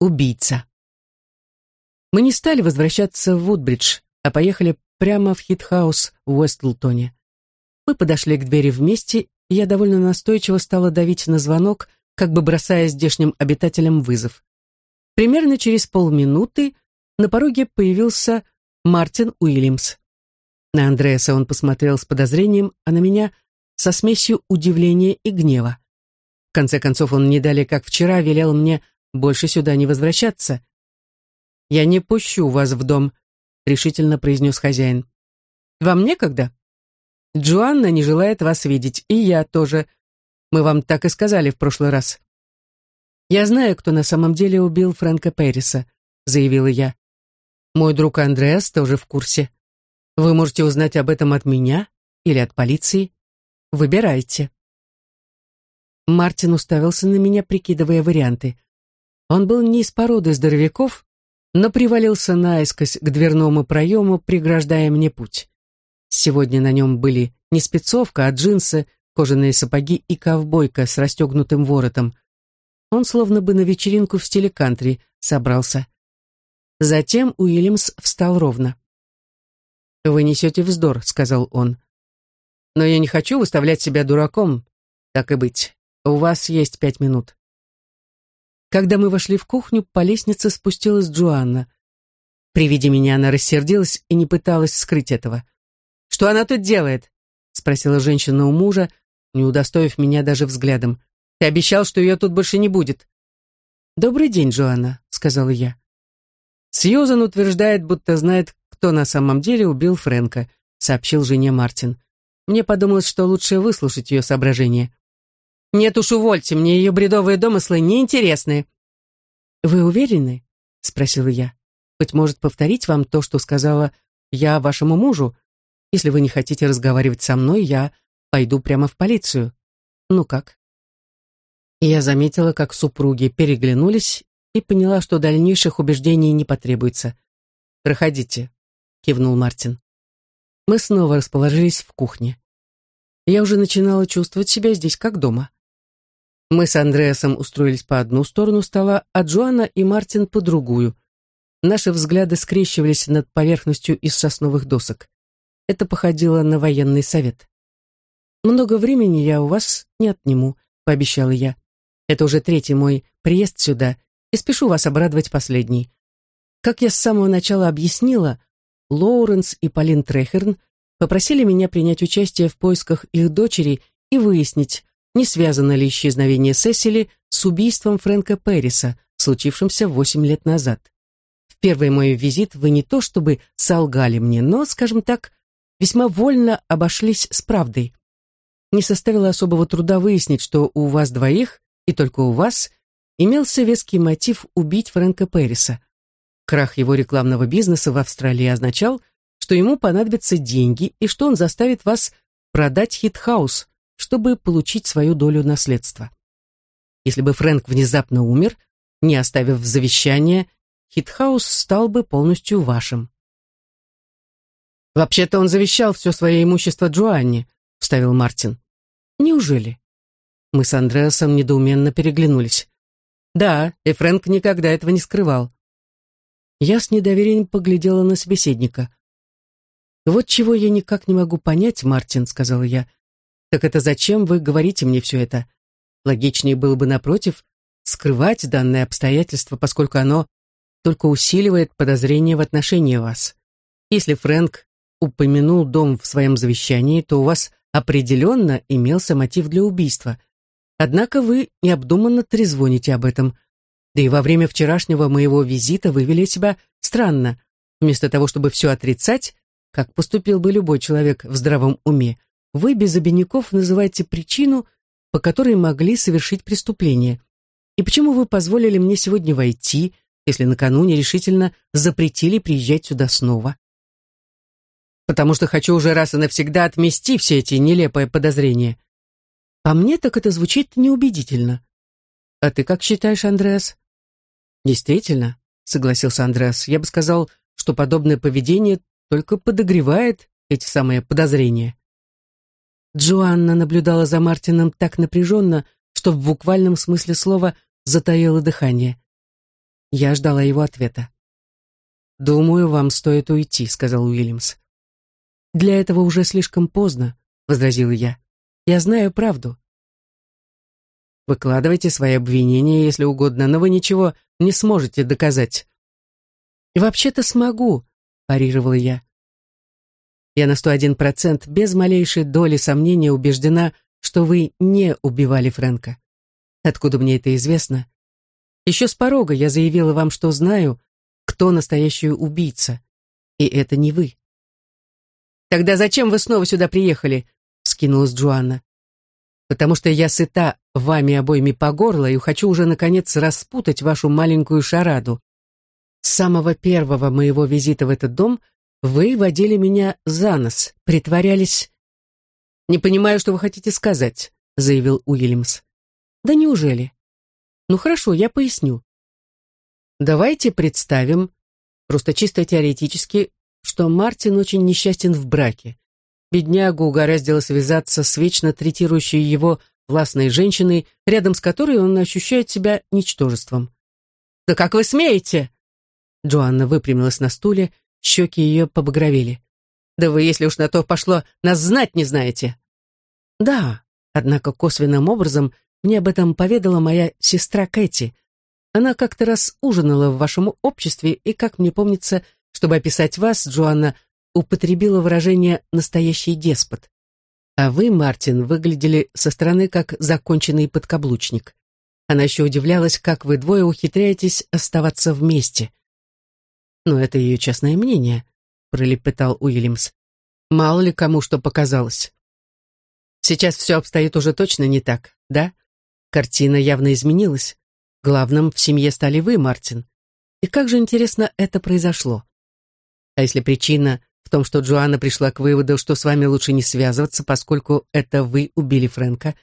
убийца. Мы не стали возвращаться в Вудбридж, а поехали прямо в хит-хаус в Уэстлтоне. Мы подошли к двери вместе, и я довольно настойчиво стала давить на звонок, как бы бросая здешним обитателям вызов. Примерно через полминуты на пороге появился Мартин Уильямс. На Андреаса он посмотрел с подозрением, а на меня со смесью удивления и гнева. В конце концов, он не далее, как вчера, велел мне больше сюда не возвращаться. «Я не пущу вас в дом», — решительно произнес хозяин. «Вам некогда?» «Джоанна не желает вас видеть, и я тоже. Мы вам так и сказали в прошлый раз». «Я знаю, кто на самом деле убил Фрэнка Перриса», — заявила я. «Мой друг Андреас тоже в курсе. Вы можете узнать об этом от меня или от полиции. Выбирайте». Мартин уставился на меня, прикидывая варианты. Он был не из породы здоровяков, но привалился наискось к дверному проему, преграждая мне путь. Сегодня на нем были не спецовка, а джинсы, кожаные сапоги и ковбойка с расстегнутым воротом. Он словно бы на вечеринку в стиле кантри собрался. Затем Уильямс встал ровно. «Вы несете вздор», — сказал он. «Но я не хочу выставлять себя дураком. Так и быть. У вас есть пять минут». Когда мы вошли в кухню, по лестнице спустилась Джоанна. При виде меня она рассердилась и не пыталась скрыть этого. «Что она тут делает?» — спросила женщина у мужа, не удостоив меня даже взглядом. «Ты обещал, что ее тут больше не будет». «Добрый день, Джоанна», — сказала я. Сьюзан утверждает, будто знает, кто на самом деле убил Фрэнка, сообщил жене Мартин. Мне подумалось, что лучше выслушать ее соображения. Нет уж, увольте, мне ее бредовые домыслы неинтересны. Вы уверены? Спросила я. Быть может, повторить вам то, что сказала я вашему мужу? Если вы не хотите разговаривать со мной, я пойду прямо в полицию. Ну как? Я заметила, как супруги переглянулись и поняла, что дальнейших убеждений не потребуется. «Проходите», кивнул Мартин. Мы снова расположились в кухне. Я уже начинала чувствовать себя здесь как дома. Мы с Андреасом устроились по одну сторону стола, а Джоанна и Мартин по другую. Наши взгляды скрещивались над поверхностью из сосновых досок. Это походило на военный совет. «Много времени я у вас не отниму», — пообещала я. «Это уже третий мой приезд сюда, и спешу вас обрадовать последний. Как я с самого начала объяснила, Лоуренс и Полин Трехерн попросили меня принять участие в поисках их дочери и выяснить, не связано ли исчезновение Сесили с убийством Фрэнка Перриса, случившимся восемь лет назад. В первый мой визит вы не то чтобы солгали мне, но, скажем так, весьма вольно обошлись с правдой. Не составило особого труда выяснить, что у вас двоих, и только у вас, имелся веский мотив убить Фрэнка Перриса. Крах его рекламного бизнеса в Австралии означал, что ему понадобятся деньги и что он заставит вас продать хит-хаус, чтобы получить свою долю наследства. Если бы Фрэнк внезапно умер, не оставив завещания, хит-хаус стал бы полностью вашим. «Вообще-то он завещал все свое имущество Джоанне», — вставил Мартин. «Неужели?» Мы с Андреасом недоуменно переглянулись. «Да, и Фрэнк никогда этого не скрывал. Я с недоверием поглядела на собеседника. «Вот чего я никак не могу понять, Мартин», — сказала я. «Так это зачем вы говорите мне все это? Логичнее было бы, напротив, скрывать данное обстоятельство, поскольку оно только усиливает подозрения в отношении вас. Если Фрэнк упомянул дом в своем завещании, то у вас определенно имелся мотив для убийства. Однако вы необдуманно трезвоните об этом, да и во время вчерашнего моего визита вы вели себя странно. Вместо того, чтобы все отрицать, как поступил бы любой человек в здравом уме, вы без обиняков называете причину, по которой могли совершить преступление. И почему вы позволили мне сегодня войти, если накануне решительно запретили приезжать сюда снова? Потому что хочу уже раз и навсегда отмести все эти нелепые подозрения. По мне так это звучит неубедительно. А ты как считаешь, Андреас? Действительно, согласился Андреас, я бы сказал, что подобное поведение только подогревает эти самые подозрения. Джоанна наблюдала за Мартином так напряженно, что в буквальном смысле слова затаила дыхание. Я ждала его ответа. «Думаю, вам стоит уйти», — сказал Уильямс. «Для этого уже слишком поздно», — возразила я. «Я знаю правду». «Выкладывайте свои обвинения, если угодно, но вы ничего не сможете доказать». «Вообще-то смогу», — парировала я. «Я на сто один процент без малейшей доли сомнения убеждена, что вы не убивали Фрэнка. Откуда мне это известно? Еще с порога я заявила вам, что знаю, кто настоящий убийца. И это не вы. «Тогда зачем вы снова сюда приехали?» — скинулась Джоанна. «Потому что я сыта вами обоими по горло и хочу уже, наконец, распутать вашу маленькую шараду. С самого первого моего визита в этот дом вы водили меня за нос, притворялись...» «Не понимаю, что вы хотите сказать», — заявил Уильямс. «Да неужели?» «Ну хорошо, я поясню. Давайте представим, просто чисто теоретически, что Мартин очень несчастен в браке. Беднягу угораздило связаться с вечно третирующей его властной женщиной, рядом с которой он ощущает себя ничтожеством. «Да как вы смеете?» Джоанна выпрямилась на стуле, щеки ее побагровели. «Да вы, если уж на то пошло, нас знать не знаете!» «Да, однако косвенным образом мне об этом поведала моя сестра Кэти, она как-то раз ужинала в вашем обществе, и, как мне помнится, чтобы описать вас, Джоанна, употребила выражение «настоящий деспот». А вы, Мартин, выглядели со стороны как законченный подкаблучник. Она еще удивлялась, как вы двое ухитряетесь оставаться вместе. «Но это ее частное мнение», — пролепетал Уильямс. «Мало ли кому что показалось». «Сейчас все обстоит уже точно не так, да? Картина явно изменилась. Главным в семье стали вы, Мартин. И как же интересно это произошло? А если причина в том, что Джоанна пришла к выводу, что с вами лучше не связываться, поскольку это вы убили Фрэнка,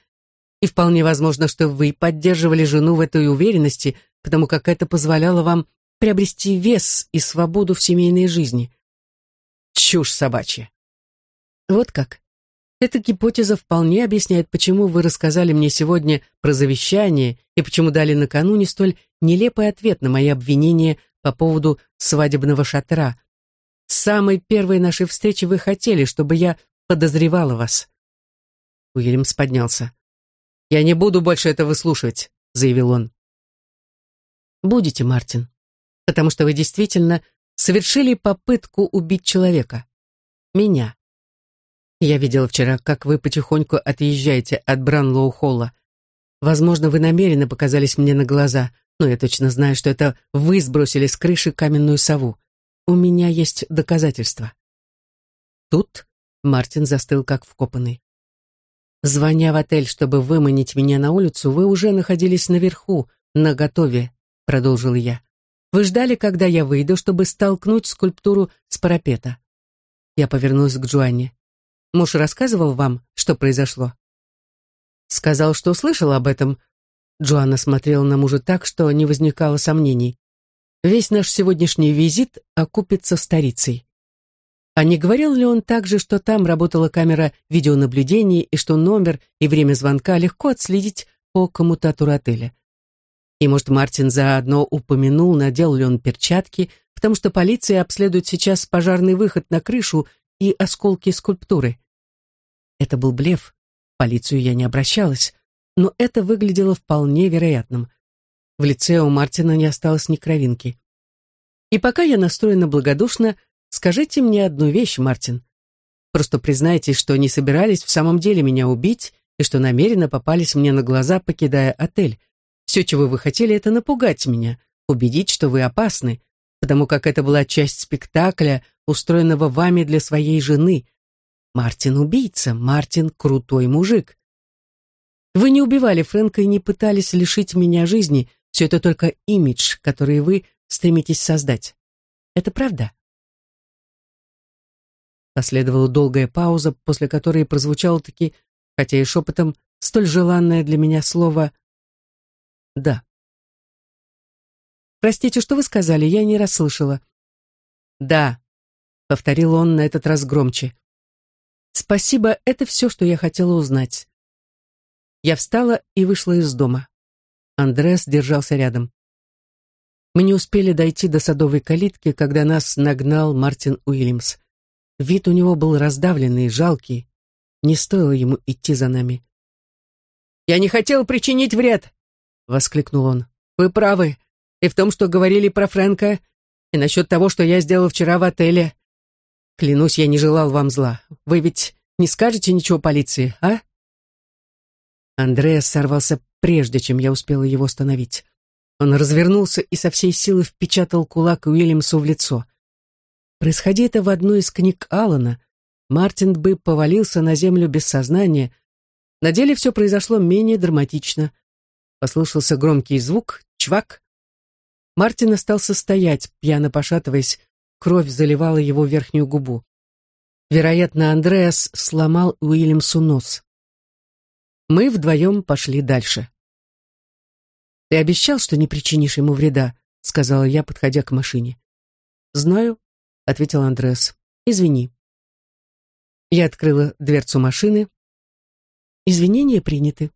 и вполне возможно, что вы поддерживали жену в этой уверенности, потому как это позволяло вам приобрести вес и свободу в семейной жизни. Чушь собачья. Вот как. Эта гипотеза вполне объясняет, почему вы рассказали мне сегодня про завещание и почему дали накануне столь нелепый ответ на мои обвинения по поводу свадебного шатра. С самой первой нашей встречи вы хотели, чтобы я подозревала вас. Уильямс поднялся. «Я не буду больше это выслушивать», — заявил он. «Будете, Мартин, потому что вы действительно совершили попытку убить человека. Меня. Я видела вчера, как вы потихоньку отъезжаете от Бранлоу-Холла. Возможно, вы намеренно показались мне на глаза, но я точно знаю, что это вы сбросили с крыши каменную сову. У меня есть доказательства. Тут Мартин застыл как вкопанный. Звоня в отель, чтобы выманить меня на улицу, вы уже находились наверху, на готове, продолжил я. Вы ждали, когда я выйду, чтобы столкнуть скульптуру с парапета. Я повернулась к Джоанне. Муж рассказывал вам, что произошло?» «Сказал, что слышал об этом». Джоанна смотрела на мужа так, что не возникало сомнений. «Весь наш сегодняшний визит окупится старицей». А не говорил ли он также, что там работала камера видеонаблюдения и что номер и время звонка легко отследить по коммутатору отеля? И, может, Мартин заодно упомянул, надел ли он перчатки, потому что полиция обследует сейчас пожарный выход на крышу и осколки скульптуры. Это был блеф. В полицию я не обращалась, но это выглядело вполне вероятным. В лице у Мартина не осталось ни кровинки. И пока я настроена благодушно, скажите мне одну вещь, Мартин. Просто признайтесь, что не собирались в самом деле меня убить и что намеренно попались мне на глаза, покидая отель. Все, чего вы хотели, это напугать меня, убедить, что вы опасны, потому как это была часть спектакля, устроенного вами для своей жены, Мартин убийца, Мартин крутой мужик. Вы не убивали Фрэнка и не пытались лишить меня жизни. Все это только имидж, который вы стремитесь создать. Это правда? Последовала долгая пауза, после которой прозвучало таки, хотя и шепотом, столь желанное для меня слово «да». «Простите, что вы сказали? Я не расслышала». «Да», — повторил он на этот раз громче. Спасибо, это все, что я хотела узнать. Я встала и вышла из дома. Андреас держался рядом. Мы не успели дойти до садовой калитки, когда нас нагнал Мартин Уильямс. Вид у него был раздавленный, жалкий. Не стоило ему идти за нами. «Я не хотел причинить вред!» — воскликнул он. «Вы правы. И в том, что говорили про Фрэнка, и насчет того, что я сделал вчера в отеле. Клянусь, я не желал вам зла. Вы ведь не скажете ничего полиции, а?» Андреас сорвался прежде, чем я успела его остановить. Он развернулся и со всей силы впечатал кулак Уильямсу в лицо. Происходи это в одной из книг Аллана, Мартин бы повалился на землю без сознания. На деле все произошло менее драматично. Послышался громкий звук, чвак. Мартин остался стоять, пьяно пошатываясь, кровь заливала его верхнюю губу. Вероятно, Андреас сломал Уильямсу нос. Мы вдвоем пошли дальше. «Ты обещал, что не причинишь ему вреда», — сказала я, подходя к машине. «Знаю», — ответил Андреас. «Извини». Я открыла дверцу машины. «Извинения приняты»,